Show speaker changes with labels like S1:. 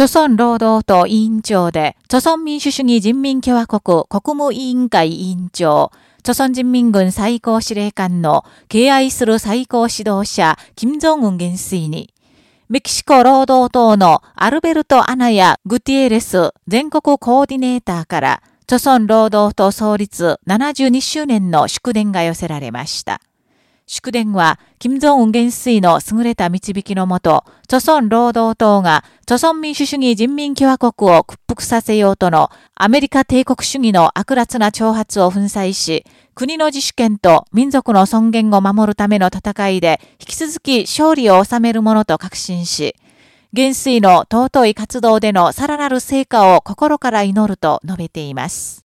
S1: 朝鮮労働党委員長で、朝鮮民主主義人民共和国国務委員会委員長、朝鮮人民軍最高司令官の敬愛する最高指導者、金正恩元帥に、メキシコ労働党のアルベルト・アナやグティエレス全国コーディネーターから、朝鮮労働党創立72周年の祝電が寄せられました。祝電は、金正恩元帥の優れた導きのもと、朝鮮労働党が、朝鮮民主主義人民共和国を屈服させようとの、アメリカ帝国主義の悪辣な挑発を粉砕し、国の自主権と民族の尊厳を守るための戦いで、引き続き勝利を収めるものと確信し、元帥の尊い活動でのさらなる成果を心から祈ると述べています。